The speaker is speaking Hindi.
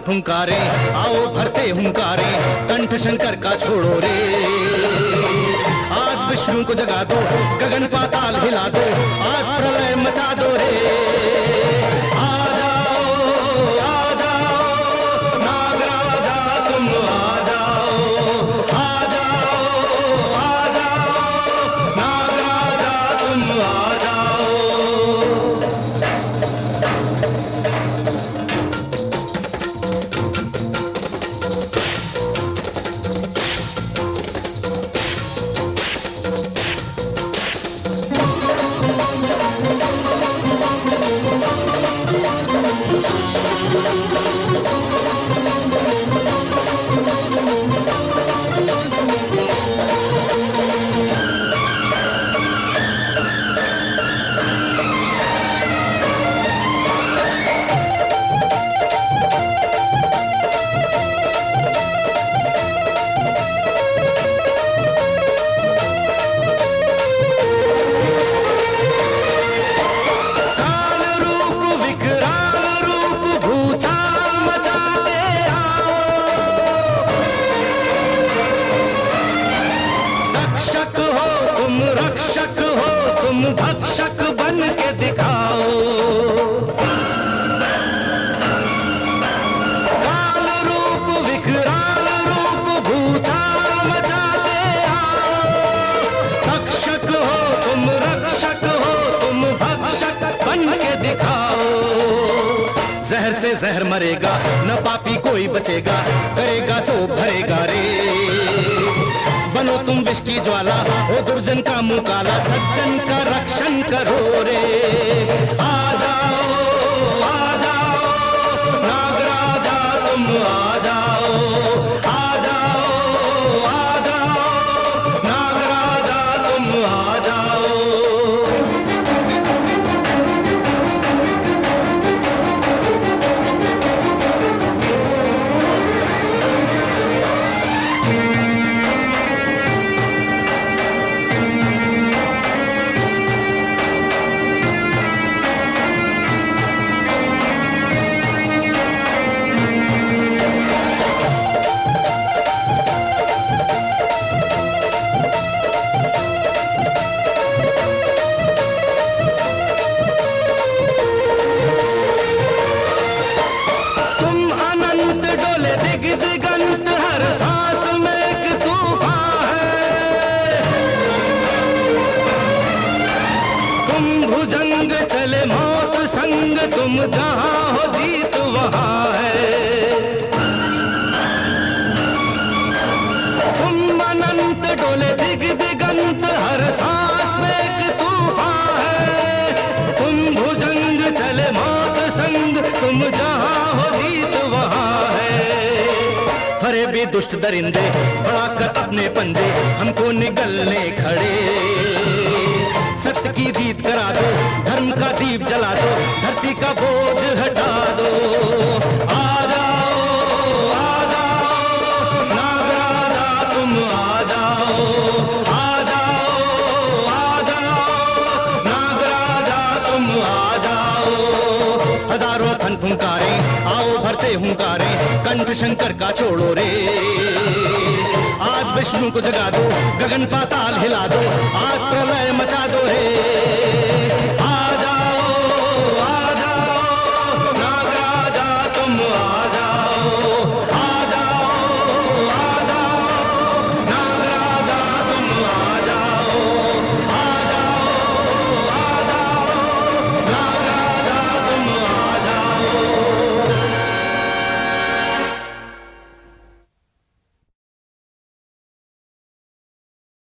फुंकारे, आओ भरते हुंकारे, कंठ शंकर का छोड़ो रे। आज विष्णु को जगा दो, गगन पाताल हिला दो, आज प्रलय मचा दो रे। रक्षक हो, तुम रक्षक हो, तुम भक्षक बन के दिखाओ रूप विकराल रूप हो, तुम रक्षक हो, तुम भक्षक बन के दिखाओ। जहर से जहर मरेगा, न पापी कोई बचेगा, करेगा सो भरेगा रे। तुम विष की ज्वाला हो दुर्जन का मुँह काला सज्जन का रक्षण करो रे। आ जाओ आ जाओ, नागराजा तुम आ संग जहाँ हो जीत वहाँ है। तुम अनंत डोले दिग दिगंत, हर सांस में एक तूफ़ान है। तुम भुजंग चले मौत संग, तुम जहाँ हो जीत वहाँ है। फरे भी दुष्ट दरिंदे बढ़ाकर अपने पंजे, हमको निगलने खड़े। की जीत करा दो। धर्म का दीप जला दो, धरती का बोझ हटा दो। आ जाओ आ जाओ, नागराजा, तुम आ जाओ। आ जाओ आ जाओ, नागराजा, तुम आ जाओ। हज़ारों फन फुंकारे आओ भरते हुंकारे, कंठ शंकर का छोड़ो रे। आज विष्णु को जगा दो, गगन पाताल हिला दो। आज प्रलय मचा